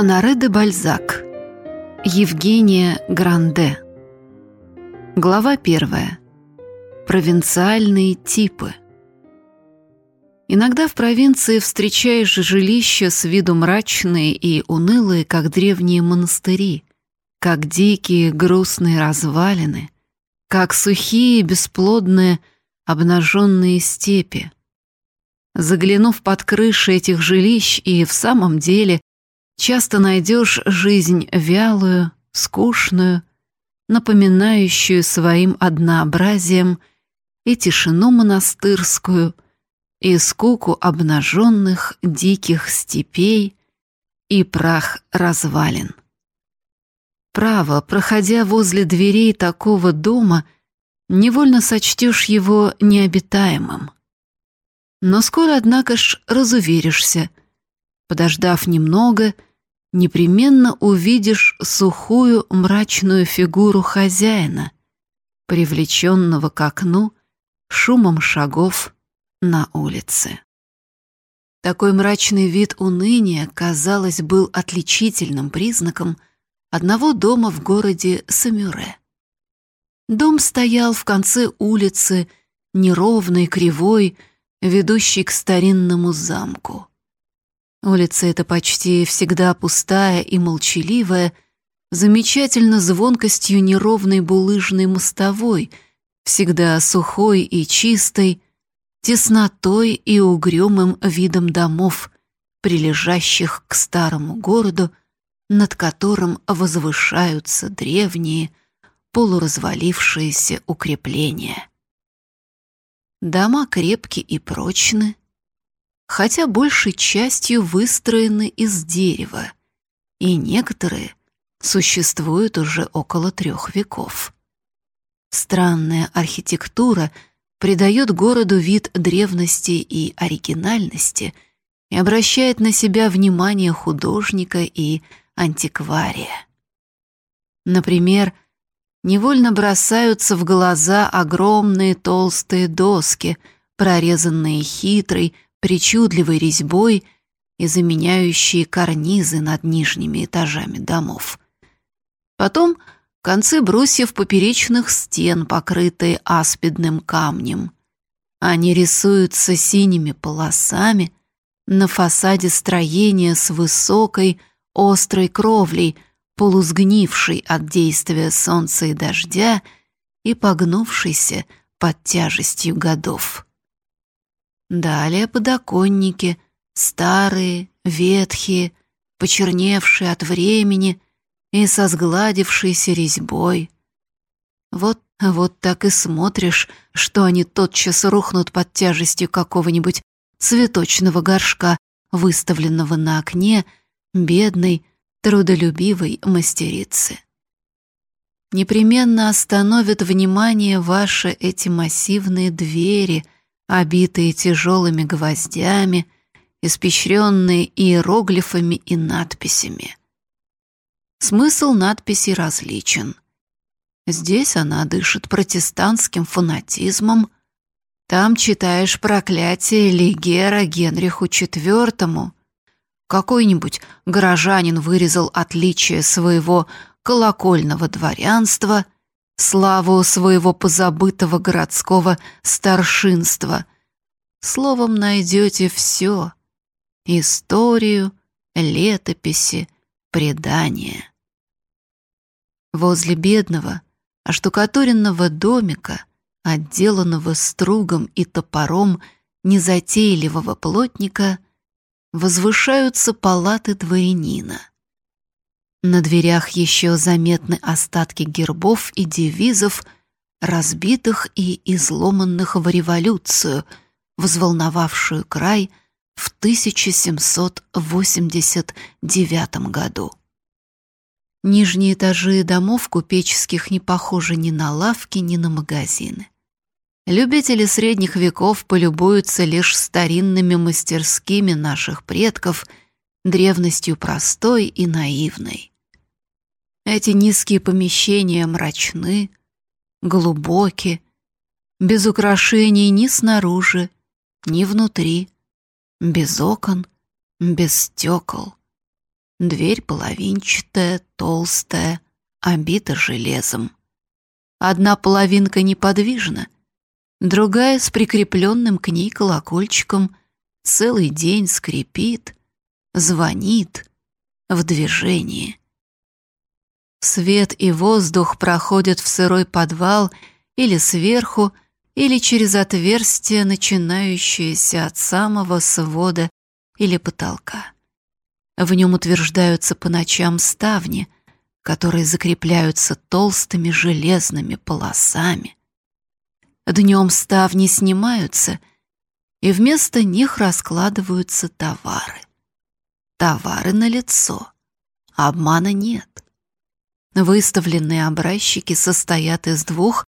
Анаре де Бальзак. Евгения Гранде. Глава первая. Провинциальные типы. Иногда в провинции встречаешь жилища с виду мрачные и унылые, как древние монастыри, как дикие грустные развалины, как сухие бесплодные обнаженные степи. Заглянув под крыши этих жилищ и в самом деле часто найдешь жизнь вялую, скучную, напоминающую своим однообразием и тишину монастырскую, и скуку обнаженных диких степей, и прах развалин. Право, проходя возле дверей такого дома, невольно сочтешь его необитаемым. Но скоро, однако ж, разуверишься, подождав немного — непременно увидишь сухую мрачную фигуру хозяина, привлеченного к окну шумом шагов на улице. Такой мрачный вид уныния, казалось, был отличительным признаком одного дома в городе Самюре. Дом стоял в конце улицы, неровный, кривой, ведущий к старинному замку. Улица эта почти всегда пустая и молчаливая, замечательно звонкостью неровной булыжной мостовой, всегда сухой и чистой, теснотой и угрюмым видом домов, прилежащих к старому городу, над которым возвышаются древние, полуразвалившиеся укрепления. Дома крепки и прочны, хотя большей частью выстроены из дерева, и некоторые существуют уже около трех веков. Странная архитектура придает городу вид древности и оригинальности и обращает на себя внимание художника и антиквария. Например, невольно бросаются в глаза огромные толстые доски, прорезанные хитрой, причудливой резьбой и заменяющие карнизы над нижними этажами домов. Потом концы брусьев поперечных стен, покрытые аспидным камнем. Они рисуются синими полосами на фасаде строения с высокой, острой кровлей, полусгнившей от действия солнца и дождя и погнувшейся под тяжестью годов. Далее подоконники, старые, ветхие, почерневшие от времени и со сгладившейся резьбой. Вот, вот так и смотришь, что они тотчас рухнут под тяжестью какого-нибудь цветочного горшка, выставленного на окне бедной, трудолюбивой мастерицы. Непременно остановят внимание ваши эти массивные двери — обитые тяжелыми гвоздями, испещренные иероглифами и надписями. Смысл надписи различен. Здесь она дышит протестантским фанатизмом, там читаешь проклятие Лигера Генриху IV. Какой-нибудь горожанин вырезал отличие своего колокольного дворянства — славу своего позабытого городского старшинства. Словом, найдете все — историю, летописи, предания. Возле бедного, оштукатуренного домика, отделанного стругом и топором незатейливого плотника, возвышаются палаты дворянина. На дверях еще заметны остатки гербов и девизов, разбитых и изломанных в революцию, взволновавшую край в 1789 году. Нижние этажи домов купеческих не похожи ни на лавки, ни на магазины. Любители средних веков полюбуются лишь старинными мастерскими наших предков, древностью простой и наивной. Эти низкие помещения мрачны, глубоки, без украшений ни снаружи, ни внутри, без окон, без стекол. Дверь половинчатая, толстая, обита железом. Одна половинка неподвижна, другая с прикрепленным к ней колокольчиком целый день скрипит, звонит в движении. Свет и воздух проходят в сырой подвал или сверху, или через отверстие, начинающееся от самого свода или потолка. В нем утверждаются по ночам ставни, которые закрепляются толстыми железными полосами. Днем ставни снимаются, и вместо них раскладываются товары. Товары на лицо, обмана нет. Выставленные образчики состоят из двух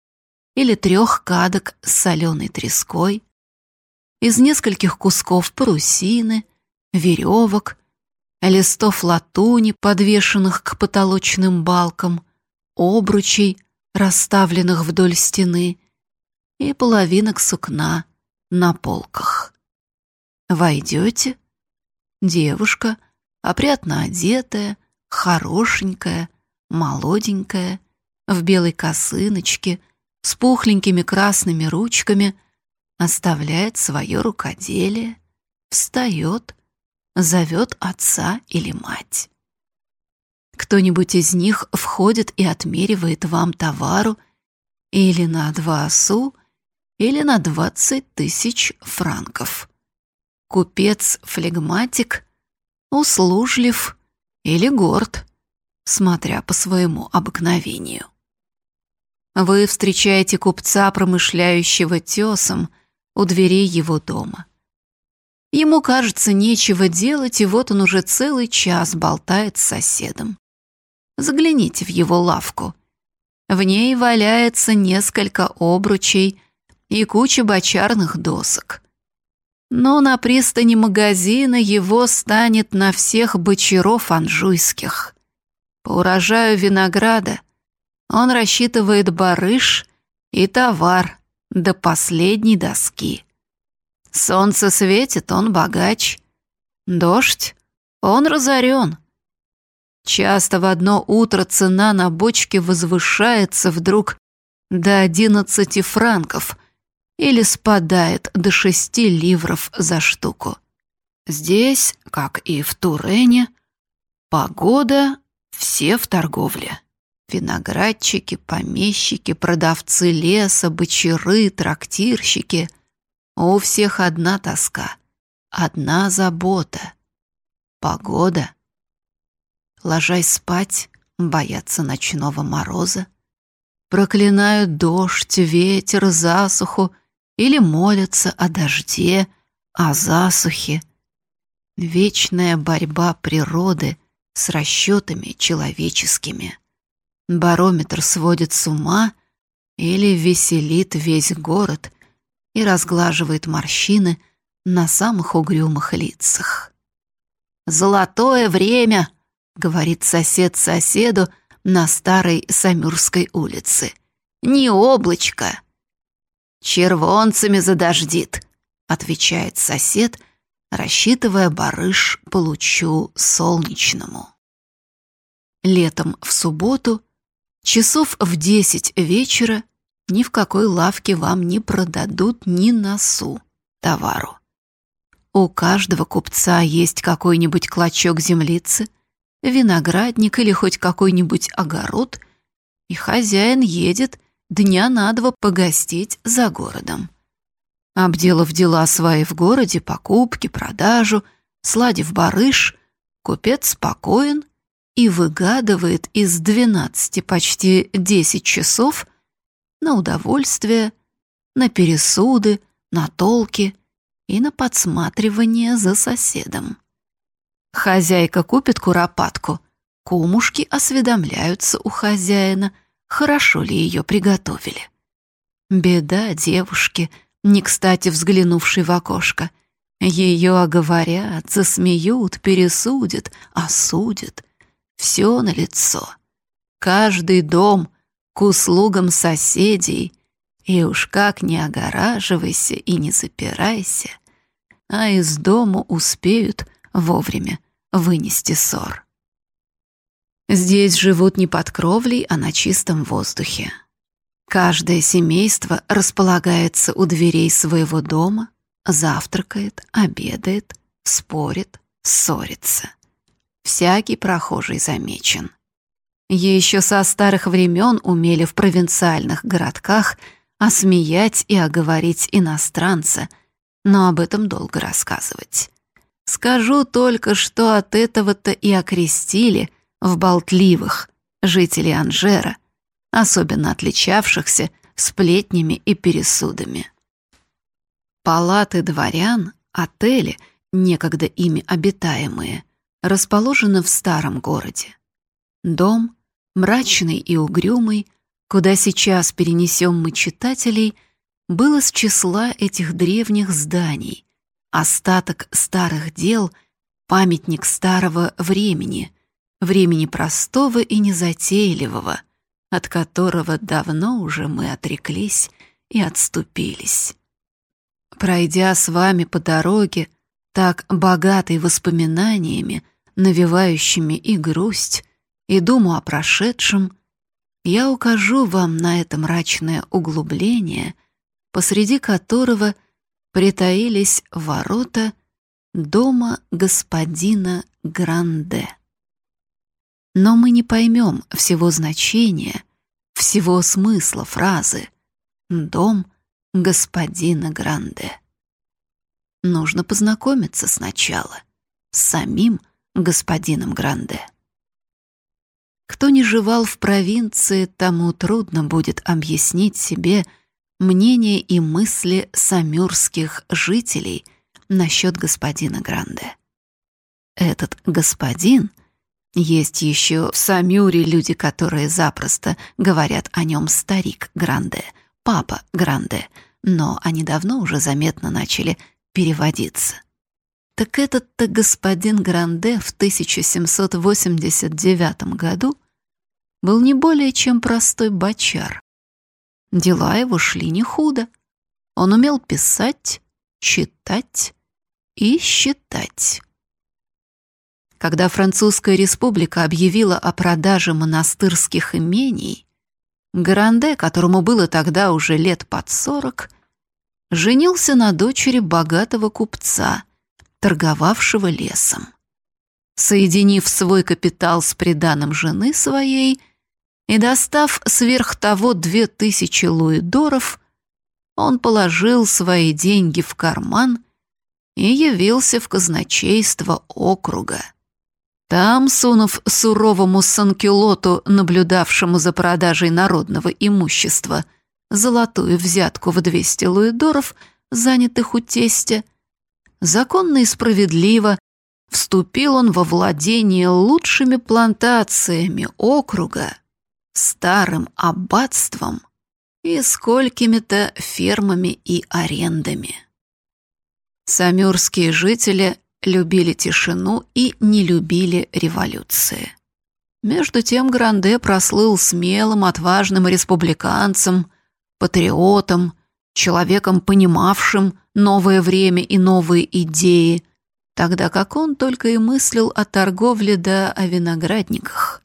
или трех кадок с соленой треской, из нескольких кусков парусины, веревок, листов латуни, подвешенных к потолочным балкам, обручей, расставленных вдоль стены, и половинок сукна на полках. Войдете, девушка, опрятно одетая, хорошенькая, молоденькая, в белой косыночке, с пухленькими красными ручками, оставляет свое рукоделие, встает, зовет отца или мать. Кто-нибудь из них входит и отмеривает вам товару или на два су, или на двадцать тысяч франков. Купец-флегматик услужлив или горд, смотря по своему обыкновению. Вы встречаете купца, промышляющего тесом, у дверей его дома. Ему, кажется, нечего делать, и вот он уже целый час болтает с соседом. Загляните в его лавку. В ней валяется несколько обручей и куча бочарных досок. Но на пристани магазина его станет на всех бочаров анжуйских. По урожаю винограда он рассчитывает барыш и товар до последней доски. Солнце светит, он богач. Дождь, он разорен. Часто в одно утро цена на бочки возвышается вдруг до одиннадцати франков или спадает до шести ливров за штуку. Здесь, как и в Турене, погода все в торговле. Виноградчики, помещики, продавцы леса, бочары, трактирщики — у всех одна тоска, одна забота. Погода. Ложась спать, боятся ночного мороза. Проклинают дождь, ветер, засуху или молятся о дожде, о засухе. Вечная борьба природы с расчетами человеческими. Барометр сводит с ума или веселит весь город — и разглаживает морщины на самых угрюмых лицах. «Золотое время!» — говорит сосед соседу на старой Самюрской улице. «Не облачко!» «Червонцами задождит!» — отвечает сосед, рассчитывая барыш получу солнечному. Летом в субботу, часов в десять вечера, ни в какой лавке вам не продадут ни носу товару. У каждого купца есть какой-нибудь клочок землицы, виноградник или хоть какой-нибудь огород, и хозяин едет дня на два погостить за городом. Обделав дела свои в городе, покупки, продажу, сладив барыш, купец спокоен и выгадывает из двенадцати почти десять часов – на удовольствие, на пересуды, на толки и на подсматривание за соседом. Хозяйка купит куропатку, кумушки осведомляются у хозяина, хорошо ли ее приготовили. Беда девушки, не кстати взглянувшей в окошко. Ее оговорят, засмеют, пересудят, осудят. Все на лицо. Каждый дом — к услугам соседей, и уж как не огораживайся и не запирайся, а из дому успеют вовремя вынести ссор. Здесь живут не под кровлей, а на чистом воздухе. Каждое семейство располагается у дверей своего дома, завтракает, обедает, спорит, ссорится. Всякий прохожий замечен. Еще со старых времен умели в провинциальных городках осмеять и оговорить иностранца, но об этом долго рассказывать. Скажу только, что от этого-то и окрестили в болтливых жителей Анжера, особенно отличавшихся сплетнями и пересудами. Палаты дворян, отели, некогда ими обитаемые, расположены в старом городе. Дом, мрачный и угрюмый, куда сейчас перенесем мы читателей, был из числа этих древних зданий, остаток старых дел, памятник старого времени, времени простого и незатейливого, от которого давно уже мы отреклись и отступились. Пройдя с вами по дороге, так богатой воспоминаниями, навевающими и грусть, и думу о прошедшем, я укажу вам на это мрачное углубление, посреди которого притаились ворота дома господина Гранде. Но мы не поймем всего значения, всего смысла фразы «дом господина Гранде». Нужно познакомиться сначала с самим господином Гранде. Кто не жевал в провинции, тому трудно будет объяснить себе мнение и мысли самюрских жителей насчет господина Гранде. Этот господин есть еще в Самюре люди, которые запросто говорят о нем старик Гранде, папа Гранде, но они давно уже заметно начали переводиться. Так этот-то господин Гранде в 1789 году был не более чем простой бочар. Дела его шли не худо. Он умел писать, читать и считать. Когда Французская республика объявила о продаже монастырских имений, Гранде, которому было тогда уже лет под сорок, женился на дочери богатого купца, торговавшего лесом. Соединив свой капитал с приданым жены своей и достав сверх того две тысячи луидоров, он положил свои деньги в карман и явился в казначейство округа. Там, сунув суровому санкюлоту, наблюдавшему за продажей народного имущества, золотую взятку в 200 луидоров, занятых у тестя, законно и справедливо вступил он во владение лучшими плантациями округа, старым аббатством и сколькими-то фермами и арендами. Самюрские жители любили тишину и не любили революции. Между тем Гранде прослыл смелым, отважным республиканцем, патриотом, человеком, понимавшим новое время и новые идеи, тогда как он только и мыслил о торговле да о виноградниках.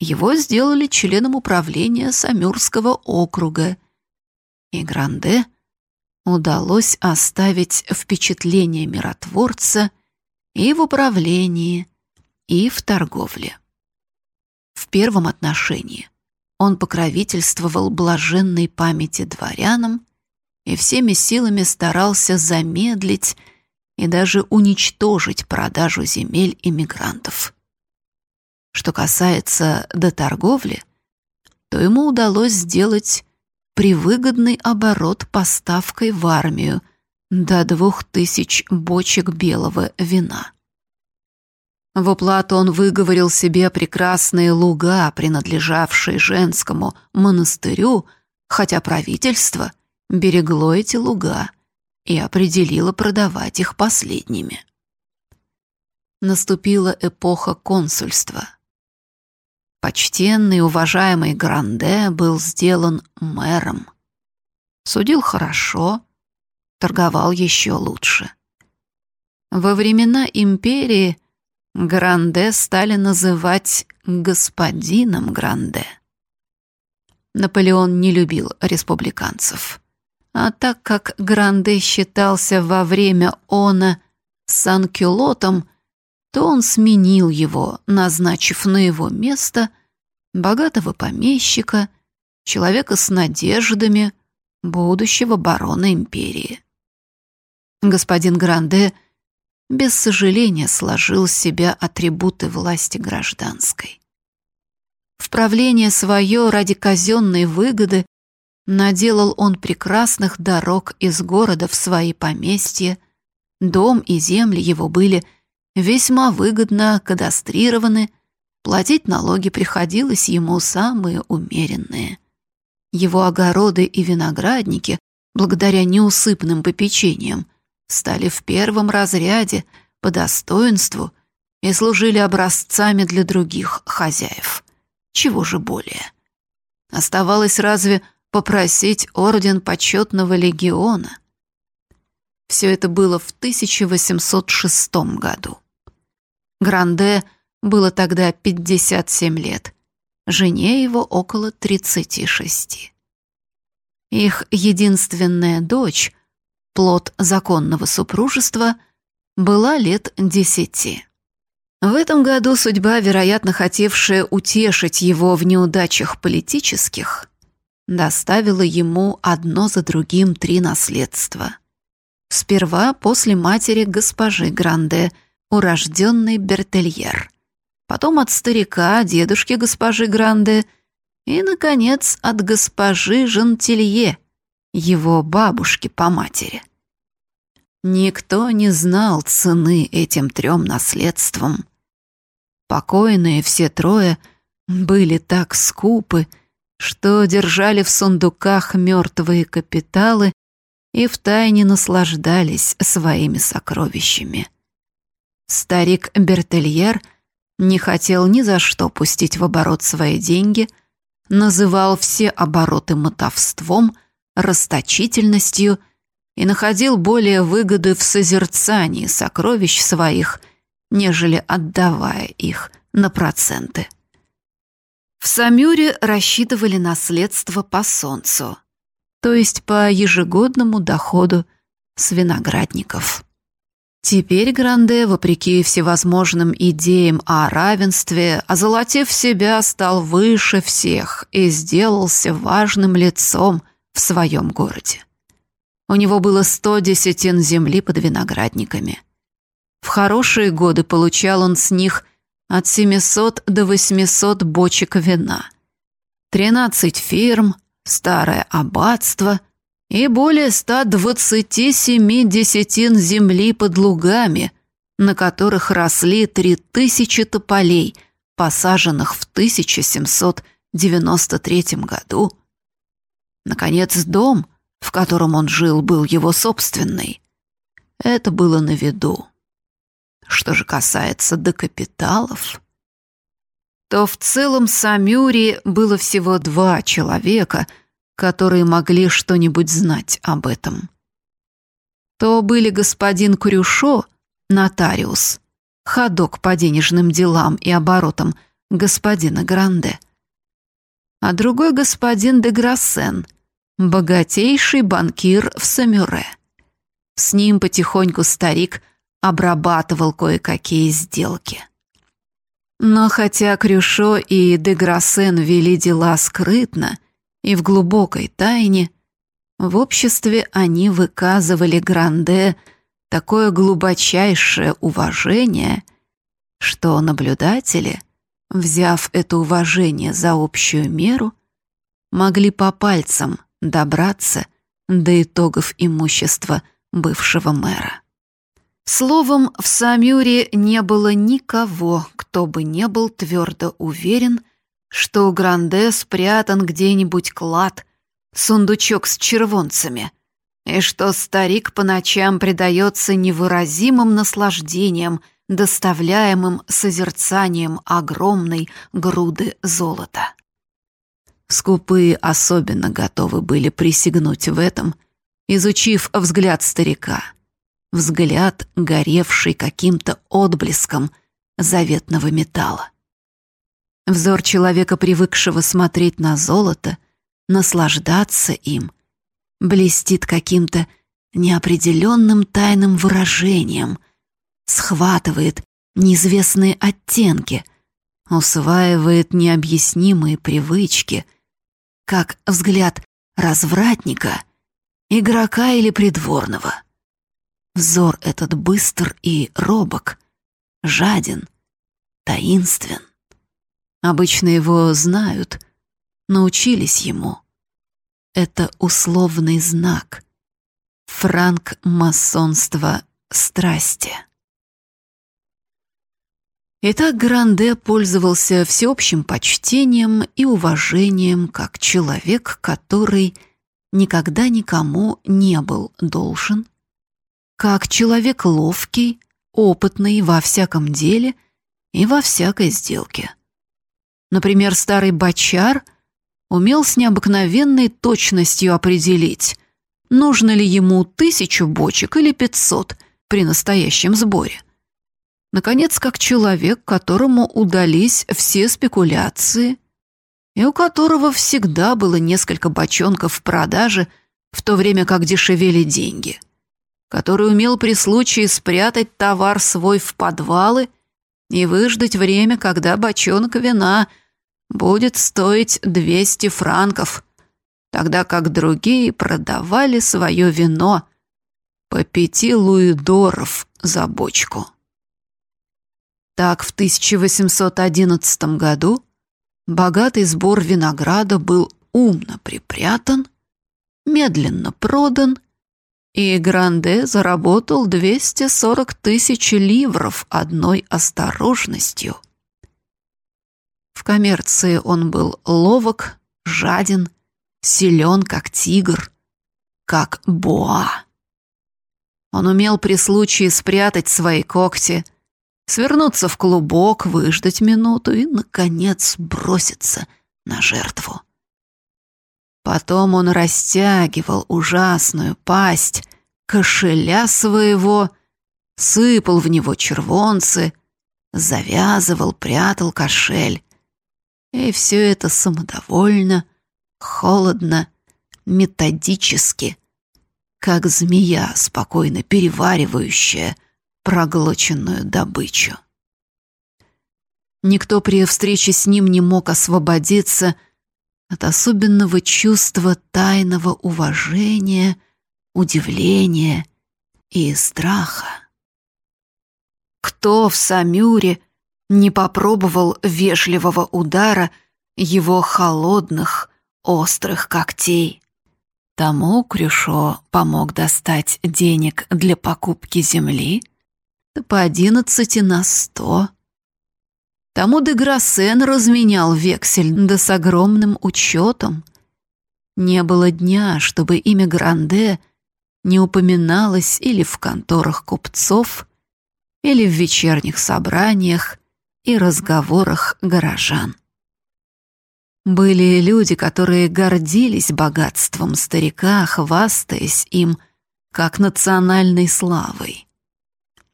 Его сделали членом управления Самюрского округа, и Гранде удалось оставить впечатление миротворца и в управлении, и в торговле. В первом отношении он покровительствовал блаженной памяти дворянам и всеми силами старался замедлить и даже уничтожить продажу земель иммигрантов. Что касается до торговли, то ему удалось сделать привыгодный оборот поставкой в армию до двух тысяч бочек белого вина. В уплату он выговорил себе прекрасные луга, принадлежавшие женскому монастырю, хотя правительство берегло эти луга и определило продавать их последними. Наступила эпоха консульства. Почтенный, уважаемый Гранде был сделан мэром. Судил хорошо, торговал еще лучше. Во времена империи Гранде стали называть господином Гранде. Наполеон не любил республиканцев. А так как Гранде считался во время она санкюлотом, то он сменил его, назначив на его место богатого помещика, человека с надеждами, будущего барона империи. Господин Гранде без сожаления сложил с себя атрибуты власти гражданской. В правление свое ради казенной выгоды наделал он прекрасных дорог из города в свои поместья, дом и земли его были весьма выгодно кадастрированы, платить налоги приходилось ему самые умеренные. Его огороды и виноградники, благодаря неусыпным попечениям, стали в первом разряде по достоинству и служили образцами для других хозяев. Чего же более? Оставалось разве попросить орден почетного легиона? Все это было в 1806 году. Гранде было тогда 57 лет, жене его около 36. Их единственная дочь — плод законного супружества, была лет десяти. В этом году судьба, вероятно, хотевшая утешить его в неудачах политических, доставила ему одно за другим три наследства. Сперва после матери госпожи Гранде, урожденный Бертельер, потом от старика, дедушки госпожи Гранде, и, наконец, от госпожи Жантилье, его бабушки по матери. Никто не знал цены этим трем наследствам. Покойные все трое были так скупы, что держали в сундуках мертвые капиталы и втайне наслаждались своими сокровищами. Старик Бертельер не хотел ни за что пустить в оборот свои деньги, называл все обороты мотовством, расточительностью и находил более выгоды в созерцании сокровищ своих, нежели отдавая их на проценты. В Самюре рассчитывали наследство по солнцу, то есть по ежегодному доходу с виноградников. Теперь Гранде, вопреки всевозможным идеям о равенстве, озолотив себя, стал выше всех и сделался важным лицом – в своем городе. У него было сто десятин земли под виноградниками. В хорошие годы получал он с них от 700 до 800 бочек вина, 13 фирм, старое аббатство и более 127 десятин земли под лугами, на которых росли 3000 тополей, посаженных в 1793 году Наконец, дом, в котором он жил, был его собственный. Это было на виду. Что же касается до капиталов, то в целом Самюре было всего два человека, которые могли что-нибудь знать об этом. То были господин Крюшо, нотариус, ходок по денежным делам и оборотам господина Гранде, а другой господин де Грассен, богатейший банкир в Самюре. С ним потихоньку старик обрабатывал кое-какие сделки. Но хотя Крюшо и Деграссен вели дела скрытно и в глубокой тайне, в обществе они выказывали Гранде такое глубочайшее уважение, что наблюдатели, взяв это уважение за общую меру, могли по пальцам добраться до итогов имущества бывшего мэра. Словом, в Самюре не было никого, кто бы не был твердо уверен, что у Гранде спрятан где-нибудь клад, сундучок с червонцами, и что старик по ночам предается невыразимым наслаждениям, доставляемым созерцанием огромной груды золота. Скупые особенно готовы были присягнуть в этом, изучив взгляд старика. Взгляд, горевший каким-то отблеском, заветного металла. Взор человека, привыкшего смотреть на золото, наслаждаться им, блестит каким-то неопределенным тайным выражением, схватывает неизвестные оттенки, усваивает необъяснимые привычки, как взгляд развратника, игрока или придворного. Взор этот быстр и робок, жаден, таинствен. Обычно его знают, научились ему. Это условный знак. Франк масонства страсти. Итак, Гранде пользовался всеобщим почтением и уважением как человек, который никогда никому не был должен, как человек ловкий, опытный во всяком деле и во всякой сделке. Например, старый бочар умел с необыкновенной точностью определить, нужно ли ему тысячу бочек или пятьсот при настоящем сборе. Наконец, как человек, которому удались все спекуляции, и у которого всегда было несколько бочонков в продаже, в то время как дешевели деньги, который умел при случае спрятать товар свой в подвалы и выждать время, когда бочонок вина будет стоить 200 франков, тогда как другие продавали свое вино по пяти луидоров за бочку. Так в 1811 году богатый сбор винограда был умно припрятан, медленно продан, и Гранде заработал 240 тысяч ливров одной осторожностью. В коммерции он был ловок, жаден, силен, как тигр, как боа. Он умел при случае спрятать свои когти, свернуться в клубок, выждать минуту и, наконец, броситься на жертву. Потом он растягивал ужасную пасть кошеля своего, сыпал в него червонцы, завязывал, прятал кошель. И все это самодовольно, холодно, методически, как змея, спокойно переваривающая проглоченную добычу. Никто при встрече с ним не мог освободиться от особенного чувства тайного уважения, удивления и страха. Кто в Самюре не попробовал вежливого удара его холодных, острых когтей? Тому Крюшо помог достать денег для покупки земли — по одиннадцати на сто. Тому Деграссен разменял вексель, да с огромным учетом. Не было дня, чтобы имя Гранде не упоминалось или в конторах купцов, или в вечерних собраниях и разговорах горожан. Были люди, которые гордились богатством старика, хвастаясь им как национальной славой.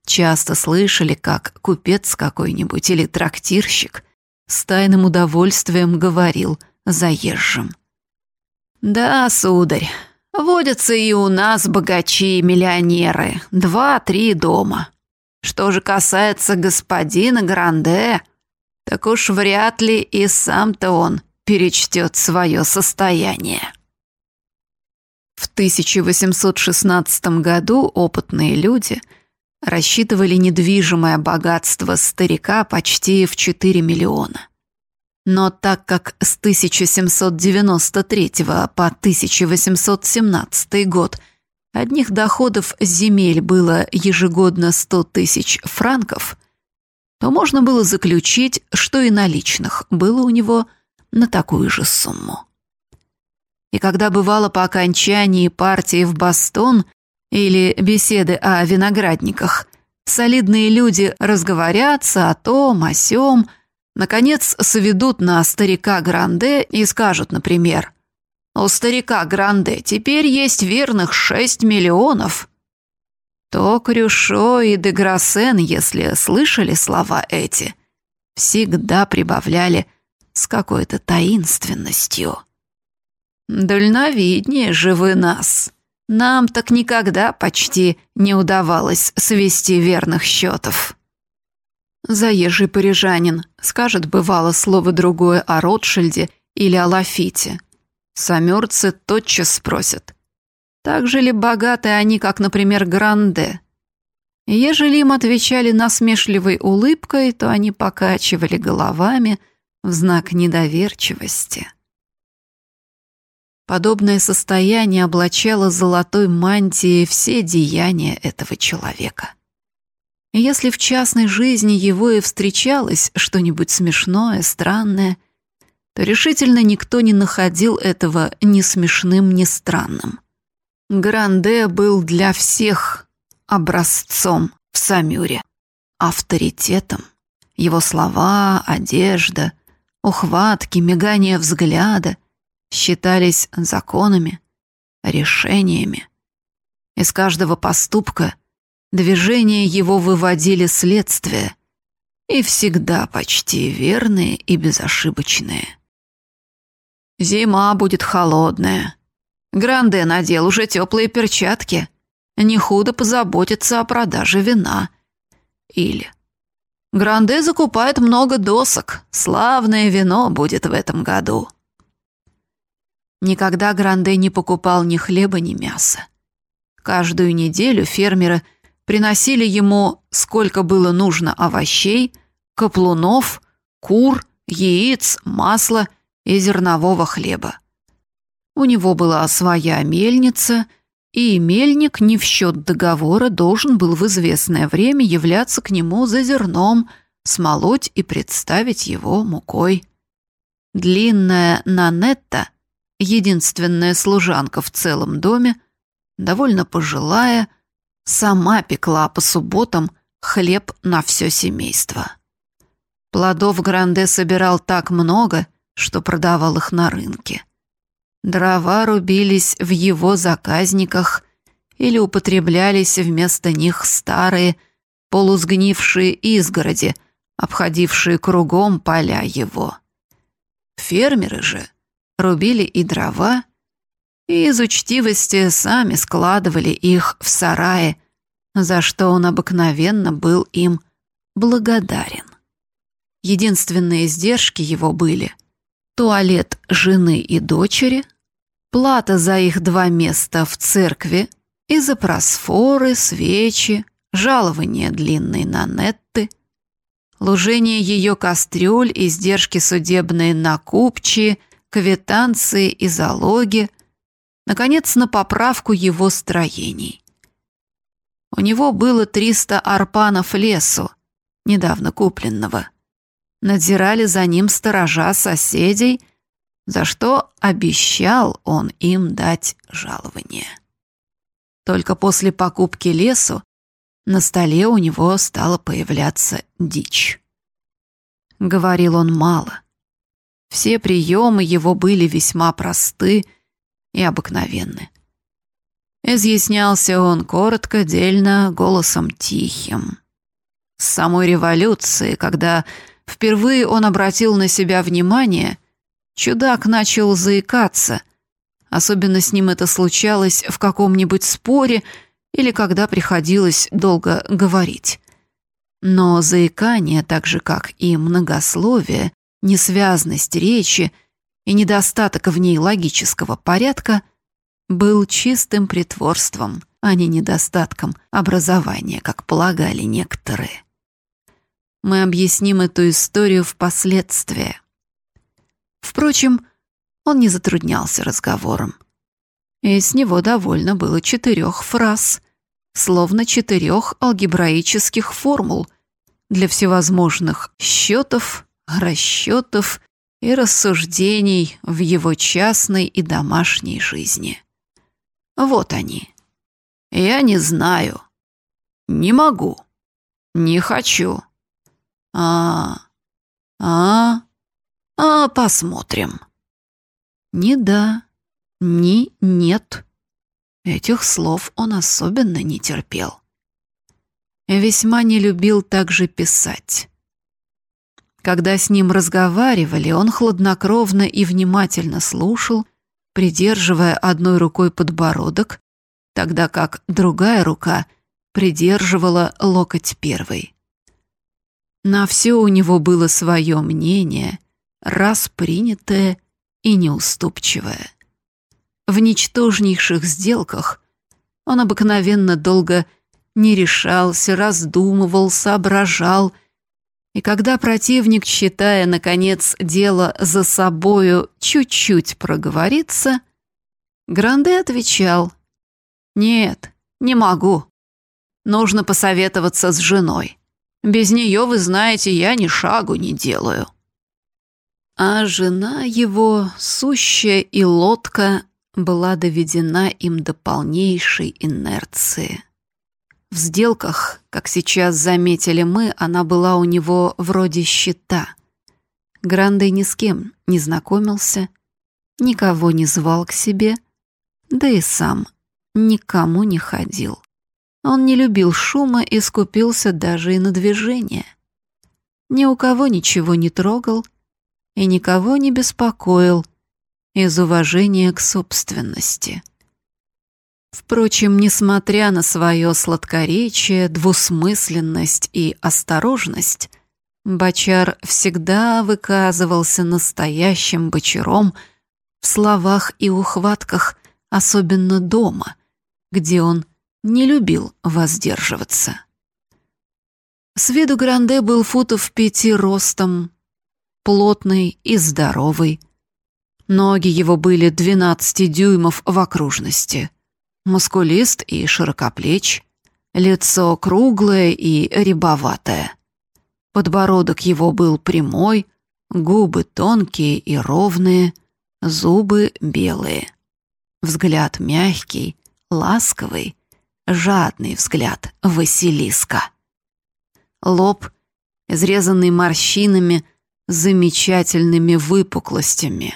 Часто слышали, как купец какой-нибудь или трактирщик с тайным удовольствием говорил заезжим. «Да, сударь, водятся и у нас богачи и миллионеры, два-три дома. Что же касается господина Гранде, так уж вряд ли и сам-то он перечтет свое состояние». В 1816 году опытные люди – рассчитывали недвижимое богатство старика почти в 4 миллиона. Но так как с 1793 по 1817 год одних доходов земель было ежегодно 100 тысяч франков, то можно было заключить, что и наличных было у него на такую же сумму. И когда бывало по окончании партии в Бастон или беседы о виноградниках. Солидные люди разговорятся о том, о сём, наконец сведут на старика Гранде и скажут, например, «У старика Гранде теперь есть верных шесть миллионов». то Крюшо и Деграссен, если слышали слова эти, всегда прибавляли с какой-то таинственностью. «Дальновиднее же вы нас. Нам так никогда почти не удавалось свести верных счетов». Заезжий парижанин скажет бывало слово другое о Ротшильде или о Лафите. Самерцы тотчас спросят, так же ли богаты они, как, например, Гранде? Ежели им отвечали насмешливой улыбкой, то они покачивали головами в знак недоверчивости. Подобное состояние облачало золотой мантией все деяния этого человека. Если в частной жизни его и встречалось что-нибудь смешное, странное, то решительно никто не находил этого ни смешным, ни странным. Гранде был для всех образцом в Самюре, авторитетом. Его слова, одежда, ухватки, мигание взгляда считались законами, решениями. Из каждого поступка Движения его выводили следствие, и всегда почти верные и безошибочные. Зима будет холодная. Гранде надел уже теплые перчатки. Не худо позаботиться о продаже вина. Или Гранде закупает много досок. Славное вино будет в этом году. Никогда Гранде не покупал ни хлеба, ни мяса. Каждую неделю фермеры – приносили ему сколько было нужно овощей, каплунов, кур, яиц, масла и зернового хлеба. У него была своя мельница, и мельник не в счет договора должен был в известное время являться к нему за зерном, смолоть и представить его мукой. Длинная Нанетта, единственная служанка в целом доме, довольно пожилая, сама пекла по субботам хлеб на все семейство. Плодов Гранде собирал так много, что продавал их на рынке. Дрова рубились в его заказниках или употреблялись вместо них старые, полусгнившие изгороди, обходившие кругом поля его. Фермеры же рубили и дрова, и из учтивости сами складывали их в сарае, за что он обыкновенно был им благодарен. Единственные издержки его были туалет жены и дочери, плата за их два места в церкви и за просфоры, свечи, жалование длинной нанетты, лужение ее кастрюль, издержки судебные на купчи, квитанции и залоги, наконец, на поправку его строений. У него было 300 арпанов лесу, недавно купленного. Надзирали за ним сторожа соседей, за что обещал он им дать жалование. Только после покупки лесу на столе у него стала появляться дичь. Говорил он мало. Все приемы его были весьма просты и обыкновенны. Изъяснялся он коротко, дельно, голосом тихим. С самой революции, когда впервые он обратил на себя внимание, чудак начал заикаться. Особенно с ним это случалось в каком-нибудь споре или когда приходилось долго говорить. Но заикание, так же как и многословие, несвязность речи — и недостаток в ней логического порядка был чистым притворством, а не недостатком образования, как полагали некоторые. Мы объясним эту историю впоследствии. Впрочем, он не затруднялся разговором. И с него довольно было четырех фраз, словно четырех алгебраических формул для всевозможных счетов, расчетов и рассуждений в его частной и домашней жизни. Вот они. Я не знаю. Не могу. Не хочу. А, а, а, посмотрим. Ни да, ни нет. Этих слов он особенно не терпел. весьма не любил также писать. Когда с ним разговаривали, он хладнокровно и внимательно слушал, придерживая одной рукой подбородок, тогда как другая рука придерживала локоть первой. На все у него было свое мнение, раз принятое и неуступчивое. В ничтожнейших сделках он обыкновенно долго не решался, раздумывал, соображал, и когда противник, считая, наконец, дело за собою чуть-чуть проговорится, Гранде отвечал «Нет, не могу. Нужно посоветоваться с женой. Без нее, вы знаете, я ни шагу не делаю». А жена его, сущая и лодка, была доведена им до полнейшей инерции. В сделках, как сейчас заметили мы, она была у него вроде щита. Грандей ни с кем не знакомился, никого не звал к себе, да и сам никому не ходил. Он не любил шума и скупился даже и на движение. Ни у кого ничего не трогал и никого не беспокоил из уважения к собственности. Впрочем, несмотря на свое сладкоречие, двусмысленность и осторожность, Бочар всегда выказывался настоящим бочаром в словах и ухватках, особенно дома, где он не любил воздерживаться. С виду Гранде был футов пяти ростом, плотный и здоровый. Ноги его были двенадцати дюймов в окружности — мускулист и широкоплеч, лицо круглое и рябоватое. Подбородок его был прямой, губы тонкие и ровные, зубы белые. Взгляд мягкий, ласковый, жадный взгляд Василиска. Лоб, изрезанный морщинами, замечательными выпуклостями.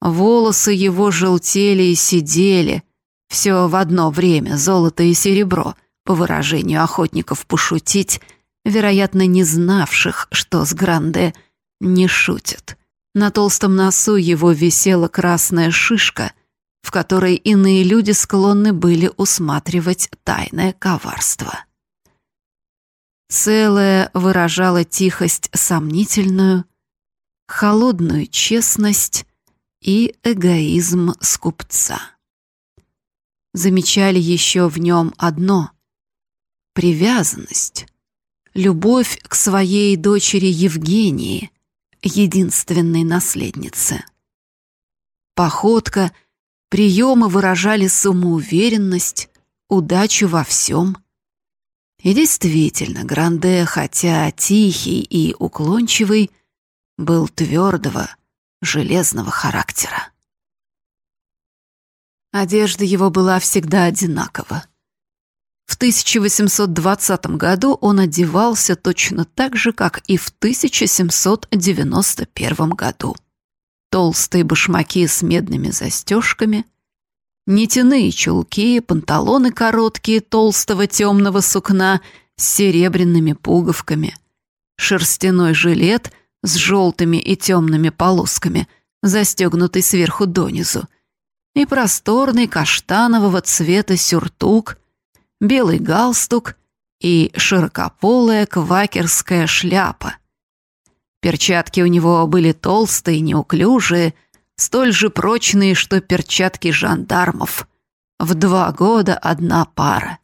Волосы его желтели и сидели, все в одно время, золото и серебро, по выражению охотников пошутить, вероятно, не знавших, что с Гранде не шутят. На толстом носу его висела красная шишка, в которой иные люди склонны были усматривать тайное коварство. Целое выражало тихость сомнительную, холодную честность и эгоизм скупца замечали еще в нем одно — привязанность, любовь к своей дочери Евгении, единственной наследнице. Походка, приемы выражали самоуверенность, удачу во всем. И действительно, Гранде, хотя тихий и уклончивый, был твердого, железного характера. Одежда его была всегда одинакова. В 1820 году он одевался точно так же, как и в 1791 году. Толстые башмаки с медными застежками, нитяные чулки, панталоны короткие толстого темного сукна с серебряными пуговками, шерстяной жилет с желтыми и темными полосками, застегнутый сверху донизу — и просторный каштанового цвета сюртук, белый галстук и широкополая квакерская шляпа. Перчатки у него были толстые, неуклюжие, столь же прочные, что перчатки жандармов. В два года одна пара.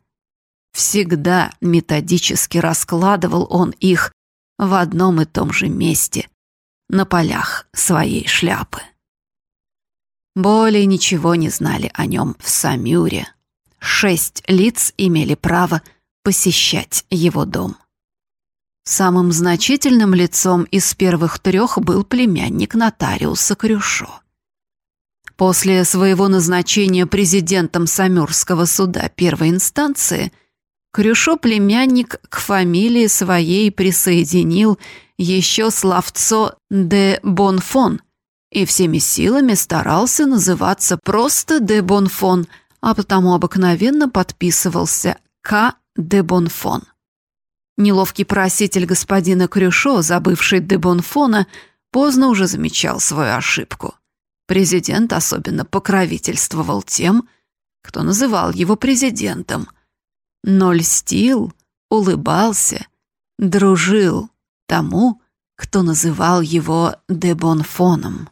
Всегда методически раскладывал он их в одном и том же месте, на полях своей шляпы. Более ничего не знали о нем в Самюре. Шесть лиц имели право посещать его дом. Самым значительным лицом из первых трех был племянник нотариуса Крюшо. После своего назначения президентом Самюрского суда первой инстанции Крюшо племянник к фамилии своей присоединил еще словцо де Бонфон – и всеми силами старался называться просто де Бонфон, а потому обыкновенно подписывался К. де Бонфон. Неловкий проситель господина Крюшо, забывший де Бонфона, поздно уже замечал свою ошибку. Президент особенно покровительствовал тем, кто называл его президентом. Но льстил, улыбался, дружил тому, кто называл его де Бонфоном.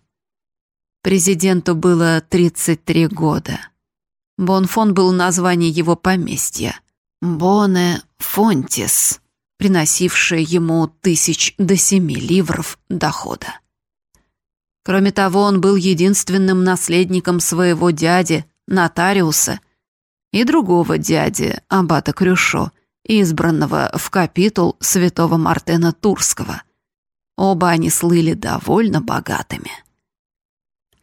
Президенту было 33 года. Бонфон был название его поместья. Боне Фонтис, приносившее ему тысяч до семи ливров дохода. Кроме того, он был единственным наследником своего дяди, нотариуса, и другого дяди, аббата Крюшо, избранного в капитул святого Мартена Турского. Оба они слыли довольно богатыми.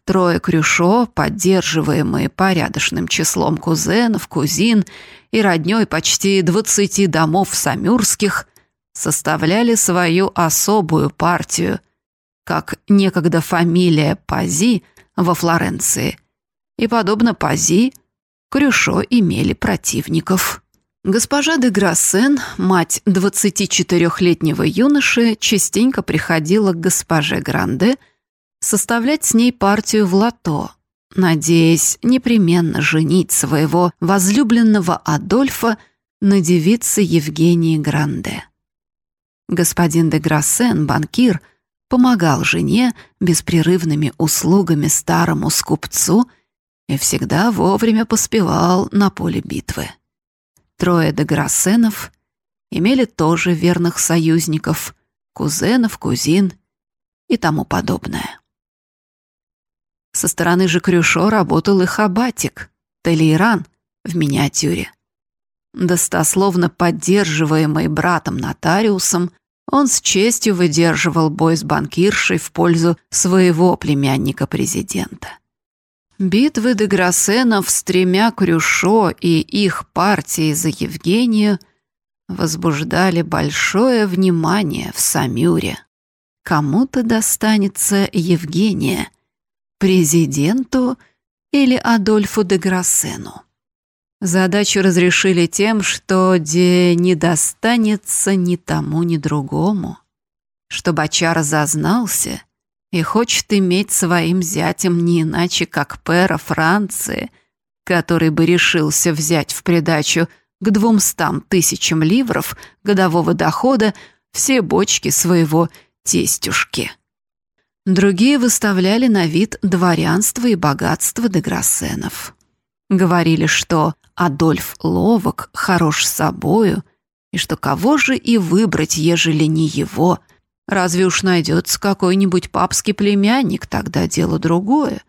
Трое Крюшо, поддерживаемые порядочным числом кузенов, кузин и роднёй почти двадцати домов самюрских, составляли свою особую партию, как некогда фамилия Пази во Флоренции. И, подобно Пази, Крюшо имели противников. Госпожа де Грассен, мать 24-летнего юноши, частенько приходила к госпоже Гранде составлять с ней партию в лото, надеясь непременно женить своего возлюбленного Адольфа на девице Евгении Гранде. Господин де Грассен, банкир, помогал жене беспрерывными услугами старому скупцу и всегда вовремя поспевал на поле битвы. Трое де Грассенов имели тоже верных союзников, кузенов, кузин и тому подобное. Со стороны же Крюшо работал и Хабатик, Талейран в миниатюре. Достословно поддерживаемый братом-нотариусом, он с честью выдерживал бой с банкиршей в пользу своего племянника-президента. Битвы де Грассенов с тремя Крюшо и их партией за Евгению возбуждали большое внимание в Самюре. Кому-то достанется Евгения, президенту или Адольфу де Грассену. Задачу разрешили тем, что де не достанется ни тому, ни другому. Что Бачар зазнался и хочет иметь своим зятем не иначе, как пера Франции, который бы решился взять в придачу к двумстам тысячам ливров годового дохода все бочки своего тестюшки. Другие выставляли на вид дворянство и богатство Деграссенов. Говорили, что Адольф ловок, хорош собою, и что кого же и выбрать, ежели не его. Разве уж найдется какой-нибудь папский племянник, тогда дело другое.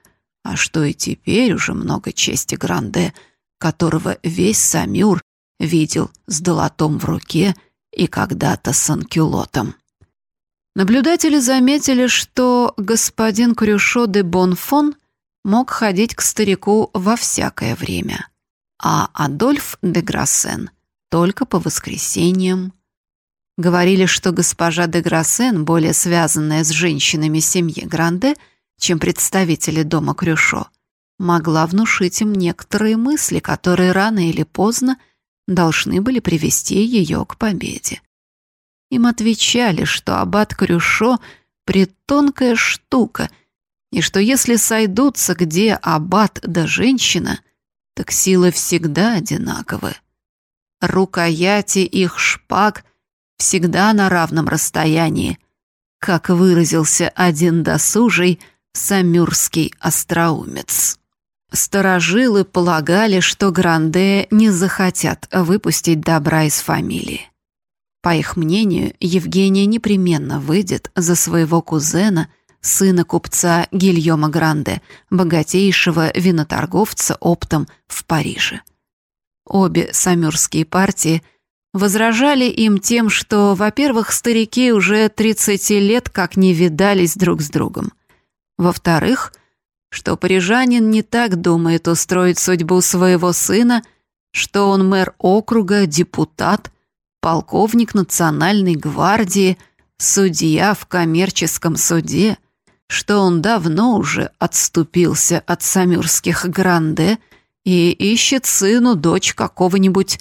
А что и теперь уже много чести Гранде, которого весь Самюр видел с долотом в руке и когда-то с анкюлотом. Наблюдатели заметили, что господин Крюшо де Бонфон мог ходить к старику во всякое время а Адольф де Грассен только по воскресеньям. Говорили, что госпожа де Грассен, более связанная с женщинами семьи Гранде, чем представители дома Крюшо, могла внушить им некоторые мысли, которые рано или поздно должны были привести ее к победе. Им отвечали, что аббат Крюшо — притонкая штука, и что если сойдутся где аббат да женщина, так силы всегда одинаковы. Рукояти их шпаг всегда на равном расстоянии, как выразился один досужий самюрский остроумец. Старожилы полагали, что Гранде не захотят выпустить добра из фамилии. По их мнению, Евгения непременно выйдет за своего кузена сына купца Гильома Гранде, богатейшего виноторговца оптом в Париже. Обе самюрские партии возражали им тем, что, во-первых, старики уже 30 лет как не видались друг с другом. Во-вторых, что парижанин не так думает устроить судьбу своего сына, что он мэр округа, депутат, полковник национальной гвардии, судья в коммерческом суде — что он давно уже отступился от самюрских гранде и ищет сыну дочь какого-нибудь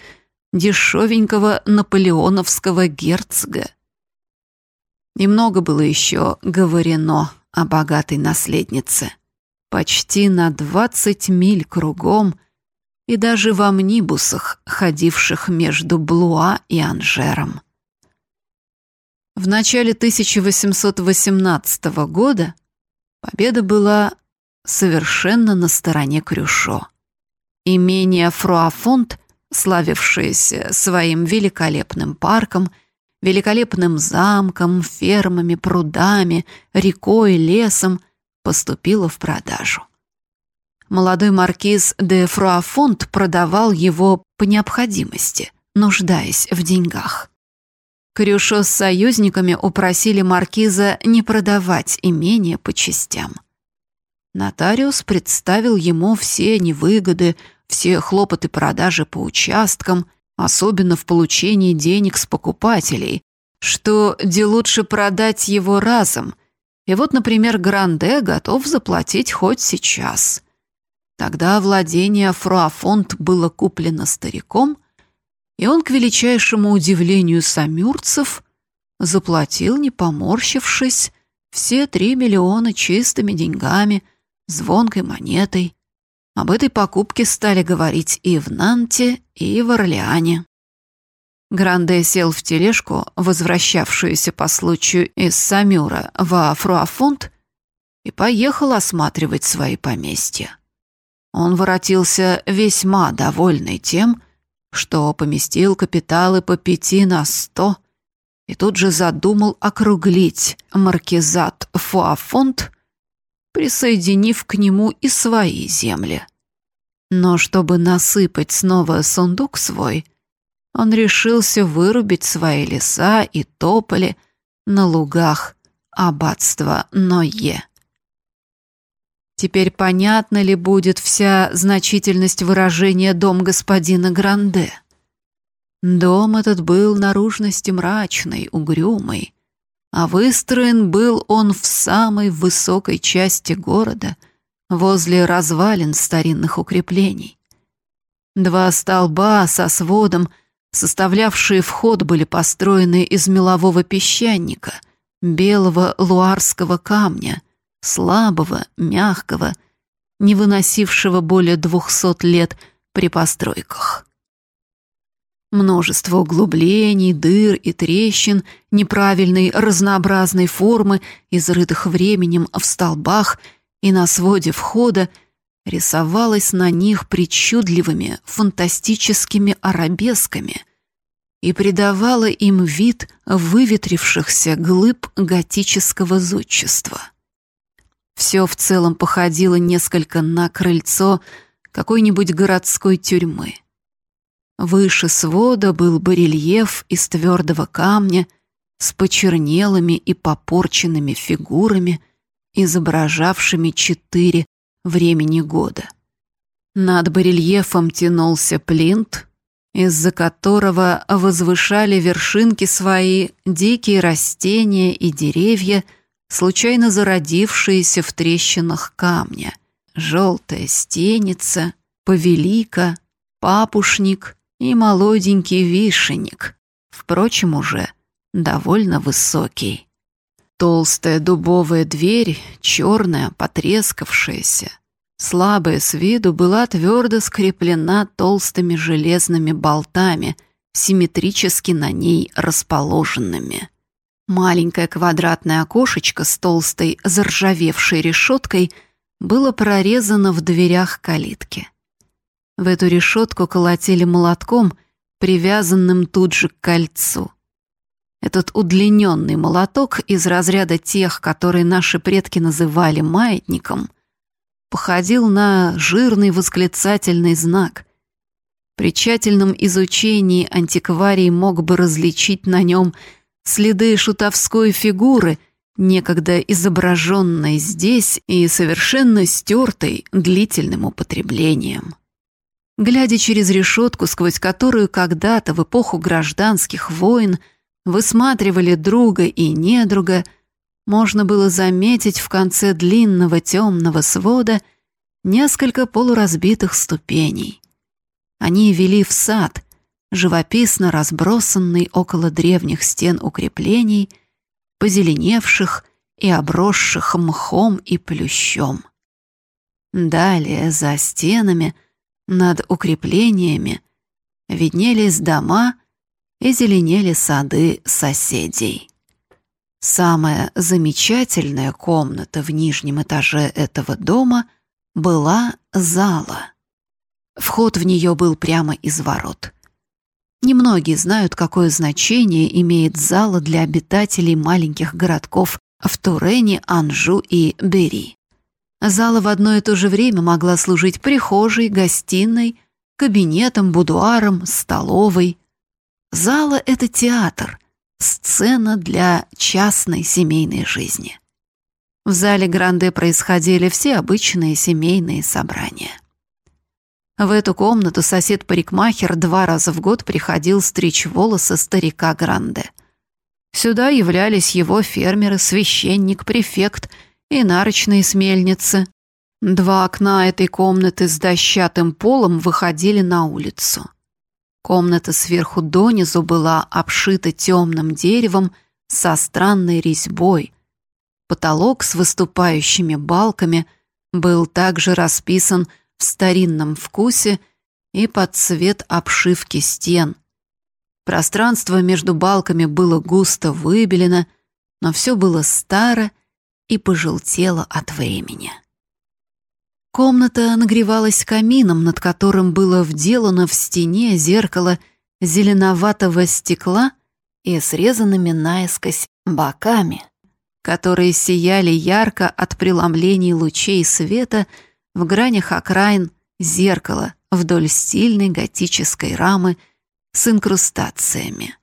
дешевенького наполеоновского герцога. И много было еще говорено о богатой наследнице. Почти на двадцать миль кругом и даже в амнибусах, ходивших между Блуа и Анжером. В начале 1818 года победа была совершенно на стороне Крюшо. Имение Фруафонт, славившееся своим великолепным парком, великолепным замком, фермами, прудами, рекой, лесом, поступило в продажу. Молодой маркиз де Фруафонт продавал его по необходимости, нуждаясь в деньгах. Крюшо с союзниками упросили маркиза не продавать имение по частям. Нотариус представил ему все невыгоды, все хлопоты продажи по участкам, особенно в получении денег с покупателей, что где лучше продать его разом. И вот, например, Гранде готов заплатить хоть сейчас. Тогда владение Фруафонт было куплено стариком – и он, к величайшему удивлению самюрцев, заплатил, не поморщившись, все три миллиона чистыми деньгами, звонкой монетой. Об этой покупке стали говорить и в Нанте, и в Орлеане. Гранде сел в тележку, возвращавшуюся по случаю из Самюра в Фруафонт, и поехал осматривать свои поместья. Он воротился весьма довольный тем, что поместил капиталы по пяти на сто и тут же задумал округлить маркизат Фуафонт, присоединив к нему и свои земли. Но чтобы насыпать снова сундук свой, он решился вырубить свои леса и тополи на лугах аббатства Ное. Теперь понятно ли будет вся значительность выражения «дом господина Гранде»? Дом этот был наружности мрачный, угрюмый, а выстроен был он в самой высокой части города, возле развалин старинных укреплений. Два столба со сводом, составлявшие вход, были построены из мелового песчаника, белого луарского камня — слабого, мягкого, не выносившего более двухсот лет при постройках. Множество углублений, дыр и трещин неправильной разнообразной формы, изрытых временем в столбах и на своде входа, рисовалось на них причудливыми фантастическими арабесками и придавало им вид выветрившихся глыб готического зодчества. Все в целом походило несколько на крыльцо какой-нибудь городской тюрьмы. Выше свода был барельеф из твердого камня с почернелыми и попорченными фигурами, изображавшими четыре времени года. Над барельефом тянулся плинт, из-за которого возвышали вершинки свои дикие растения и деревья — случайно зародившиеся в трещинах камня, желтая стеница, повелика, папушник и молоденький вишенник, впрочем, уже довольно высокий. Толстая дубовая дверь, черная, потрескавшаяся, слабая с виду, была твердо скреплена толстыми железными болтами, симметрически на ней расположенными. Маленькое квадратное окошечко с толстой заржавевшей решеткой было прорезано в дверях калитки. В эту решетку колотили молотком, привязанным тут же к кольцу. Этот удлиненный молоток из разряда тех, которые наши предки называли маятником, походил на жирный восклицательный знак. При тщательном изучении антикварий мог бы различить на нем – следы шутовской фигуры, некогда изображенной здесь и совершенно стертой длительным употреблением. Глядя через решетку, сквозь которую когда-то в эпоху гражданских войн высматривали друга и недруга, можно было заметить в конце длинного темного свода несколько полуразбитых ступеней. Они вели в сад, живописно разбросанный около древних стен укреплений, позеленевших и обросших мхом и плющом. Далее, за стенами, над укреплениями, виднелись дома и зеленели сады соседей. Самая замечательная комната в нижнем этаже этого дома была зала. Вход в нее был прямо из ворот. Немногие знают, какое значение имеет зала для обитателей маленьких городков в Турене, Анжу и Бери. Зала в одно и то же время могла служить прихожей, гостиной, кабинетом, будуаром, столовой. Зала — это театр, сцена для частной семейной жизни. В зале Гранде происходили все обычные семейные собрания. В эту комнату сосед-парикмахер два раза в год приходил стричь волосы старика Гранде. Сюда являлись его фермеры, священник, префект и нарочные смельницы. Два окна этой комнаты с дощатым полом выходили на улицу. Комната сверху донизу была обшита темным деревом со странной резьбой. Потолок с выступающими балками был также расписан в старинном вкусе и под цвет обшивки стен. Пространство между балками было густо выбелено, но все было старо и пожелтело от времени. Комната нагревалась камином, над которым было вделано в стене зеркало зеленоватого стекла и срезанными наискось боками, которые сияли ярко от преломлений лучей света в гранях окраин зеркала вдоль стильной готической рамы с инкрустациями.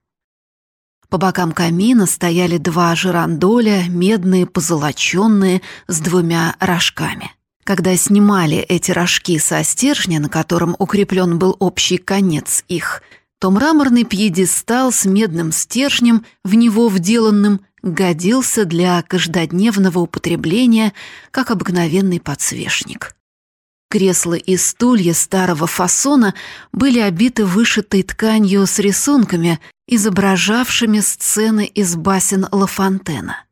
По бокам камина стояли два жирандоля, медные, позолоченные, с двумя рожками. Когда снимали эти рожки со стержня, на котором укреплен был общий конец их, то мраморный пьедестал с медным стержнем, в него вделанным, годился для каждодневного употребления, как обыкновенный подсвечник. Кресла и стулья старого фасона были обиты вышитой тканью с рисунками, изображавшими сцены из басен Ла Фонтена.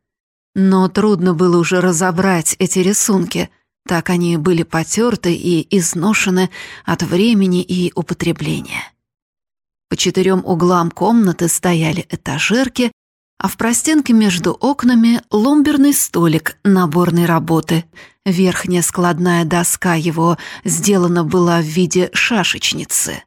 Но трудно было уже разобрать эти рисунки, так они были потерты и изношены от времени и употребления. По четырем углам комнаты стояли этажерки, а в простенке между окнами ломберный столик наборной работы. Верхняя складная доска его сделана была в виде шашечницы.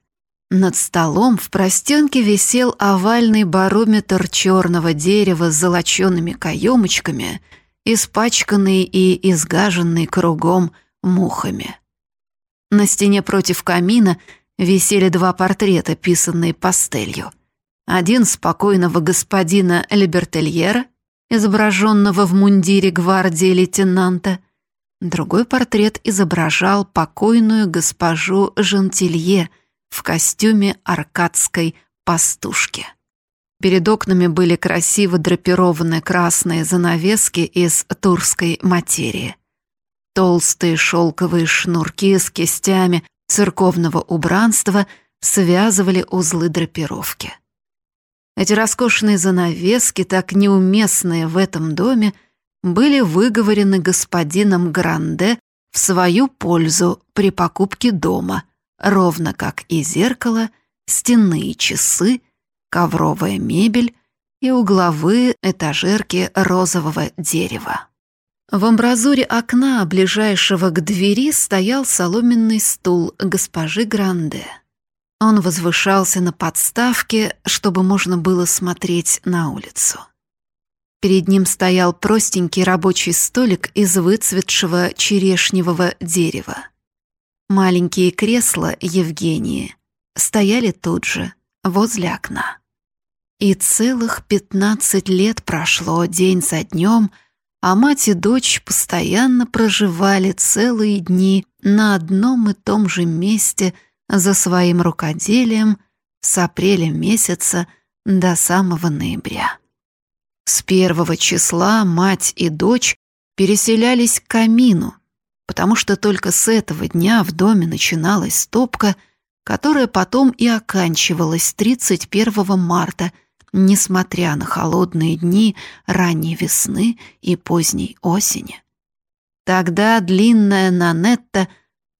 Над столом в простенке висел овальный барометр черного дерева с золочеными каемочками, испачканный и изгаженный кругом мухами. На стене против камина висели два портрета, писанные пастелью. Один спокойного господина Либертельера, изображенного в мундире гвардии лейтенанта, другой портрет изображал покойную госпожу Жантилье в костюме аркадской пастушки. Перед окнами были красиво драпированные красные занавески из турской материи. Толстые шелковые шнурки с кистями церковного убранства связывали узлы драпировки. Эти роскошные занавески, так неуместные в этом доме, были выговорены господином Гранде в свою пользу при покупке дома, ровно как и зеркало, стенные часы, ковровая мебель и угловые этажерки розового дерева. В амбразуре окна, ближайшего к двери, стоял соломенный стул госпожи Гранде. Он возвышался на подставке, чтобы можно было смотреть на улицу. Перед ним стоял простенький рабочий столик из выцветшего черешневого дерева. Маленькие кресла Евгении стояли тут же, возле окна. И целых пятнадцать лет прошло день за днем, а мать и дочь постоянно проживали целые дни на одном и том же месте – за своим рукоделием с апреля месяца до самого ноября. С первого числа мать и дочь переселялись к камину, потому что только с этого дня в доме начиналась топка, которая потом и оканчивалась 31 марта, несмотря на холодные дни ранней весны и поздней осени. Тогда длинная Нанетта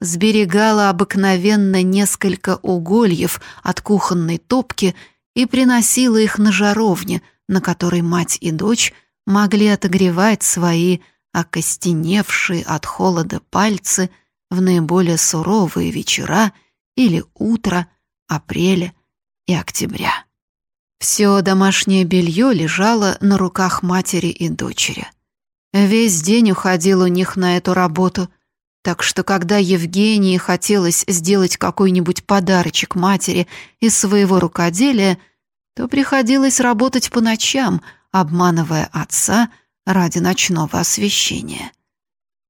сберегала обыкновенно несколько угольев от кухонной топки и приносила их на жаровне, на которой мать и дочь могли отогревать свои окостеневшие от холода пальцы в наиболее суровые вечера или утро апреля и октября. Все домашнее белье лежало на руках матери и дочери. Весь день уходил у них на эту работу, так что когда Евгении хотелось сделать какой-нибудь подарочек матери из своего рукоделия, то приходилось работать по ночам, обманывая отца ради ночного освещения.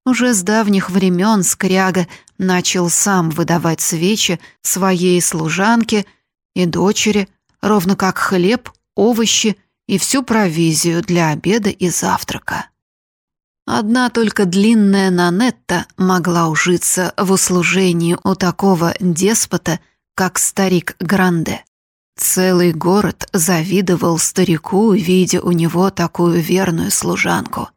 Уже с давних времен Скряга начал сам выдавать свечи своей служанке и дочери, ровно как хлеб, овощи и всю провизию для обеда и завтрака. Одна только длинная Нанетта могла ужиться в услужении у такого деспота, как старик Гранде. Целый город завидовал старику, видя у него такую верную служанку.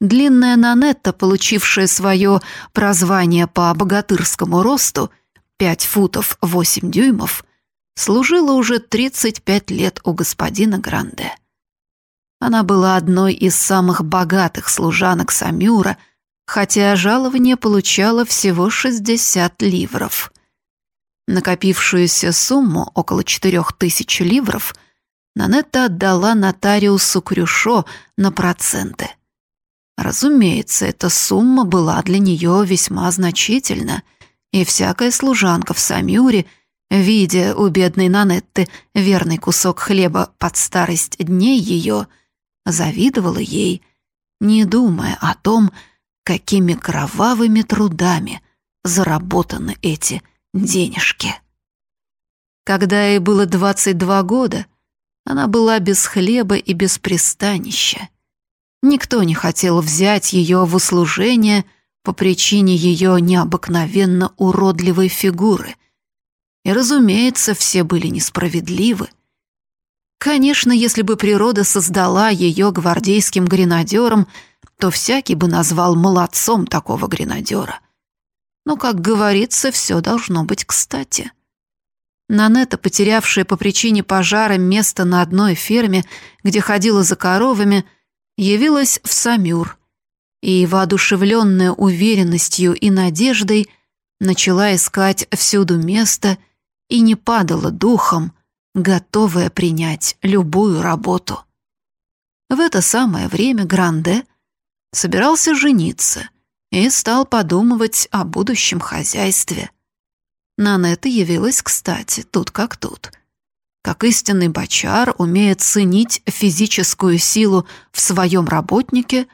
Длинная Нанетта, получившая свое прозвание по богатырскому росту, 5 футов 8 дюймов, служила уже 35 лет у господина Гранде. Она была одной из самых богатых служанок Самюра, хотя жалование получала всего 60 ливров. Накопившуюся сумму, около четырех тысяч ливров, Нанетта отдала нотариусу Крюшо на проценты. Разумеется, эта сумма была для нее весьма значительна, и всякая служанка в Самюре, видя у бедной Нанетты верный кусок хлеба под старость дней ее, завидовала ей, не думая о том, какими кровавыми трудами заработаны эти денежки. Когда ей было 22 года, она была без хлеба и без пристанища. Никто не хотел взять ее в услужение по причине ее необыкновенно уродливой фигуры. И, разумеется, все были несправедливы. Конечно, если бы природа создала ее гвардейским гренадером, то всякий бы назвал молодцом такого гренадера. Но, как говорится, все должно быть кстати. Нанета, потерявшая по причине пожара место на одной ферме, где ходила за коровами, явилась в Самюр и, воодушевленная уверенностью и надеждой, начала искать всюду место и не падала духом, готовая принять любую работу. В это самое время Гранде собирался жениться — и стал подумывать о будущем хозяйстве. Нанетта явилась кстати, тут как тут. Как истинный бочар умеет ценить физическую силу в своем работнике,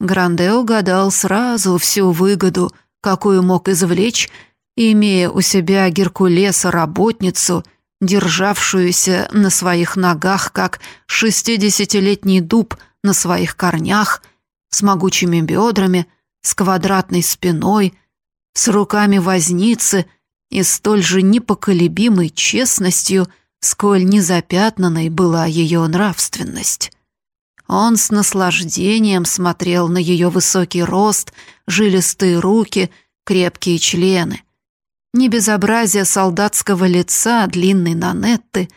Гранде угадал сразу всю выгоду, какую мог извлечь, имея у себя Геркулеса-работницу, державшуюся на своих ногах, как шестидесятилетний дуб на своих корнях, с могучими бедрами — с квадратной спиной, с руками возницы и столь же непоколебимой честностью, сколь незапятнанной была ее нравственность. Он с наслаждением смотрел на ее высокий рост, жилистые руки, крепкие члены. Ни безобразие солдатского лица длинной Нанетты,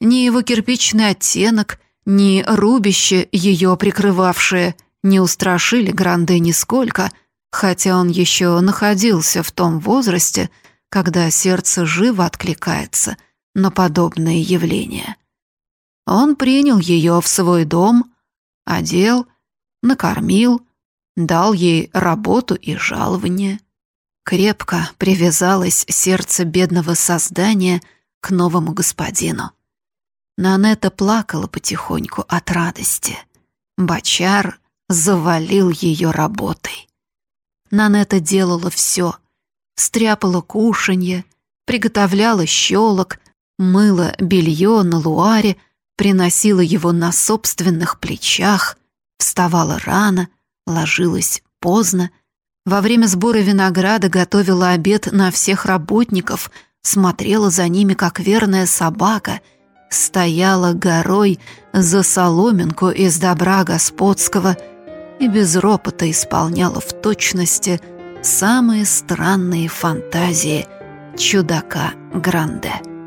ни его кирпичный оттенок, ни рубище, ее прикрывавшее — не устрашили Гранде нисколько, хотя он еще находился в том возрасте, когда сердце живо откликается на подобные явления. Он принял ее в свой дом, одел, накормил, дал ей работу и жалование. Крепко привязалось сердце бедного создания к новому господину. Нанета плакала потихоньку от радости. Бачар завалил ее работой. Нанета делала все. Стряпала кушанье, приготовляла щелок, мыла белье на луаре, приносила его на собственных плечах, вставала рано, ложилась поздно, во время сбора винограда готовила обед на всех работников, смотрела за ними, как верная собака, стояла горой за соломинку из добра господского и без ропота исполняла в точности самые странные фантазии чудака Гранде.